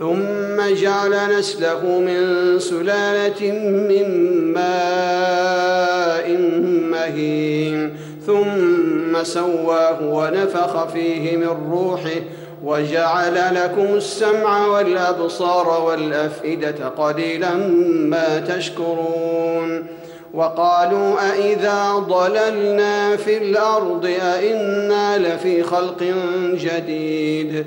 ثم جعل نسله من سلالة من ماء مهين. ثم سواه ونفخ فيه من روحه وجعل لكم السمع والأبصار والأفئدة قليلا ما تشكرون. وقالوا أإذا ضللنا في الأرض أإنا لفي خلق جديد.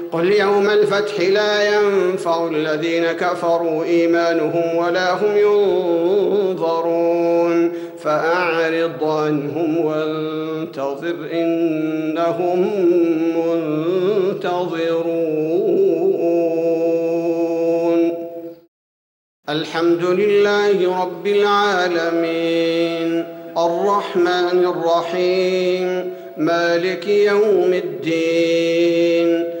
قل يوم الفتح لا ينفع الذين كفروا إيمانهم ولا هم ينظرون. فأعرض عنهم وانتظر إنهم منتظرون. الحمد لله رب العالمين. الرحمن الرحيم. مالك يوم الدين.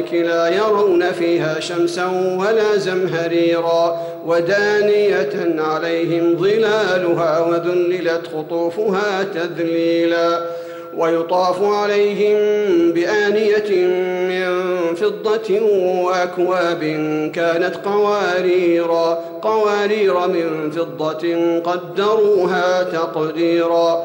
لا يرون فيها شمسا ولا زمهريرا ودانية عليهم ظلالها وذللت قطوفها تذليلا ويطاف عليهم بآنية من فضة وأكواب كانت قواريرا قوارير من فضة قدروها تقديرا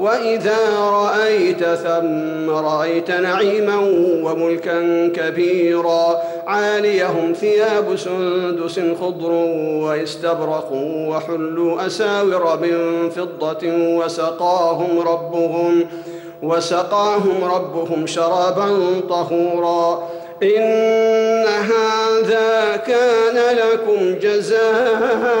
وإذا رأيت ثم رأيت نعيما وملكا كبيرا عاليهم ثياب سندس خضر واستبرق وحلوا أساور من فضة وسقاهم ربهم وسقاهم ربهم شرابا طهورا إن هذا كان لكم جزاء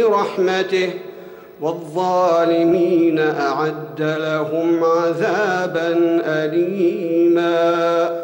رحمته والظالمين أعد لهم عذابا أليماً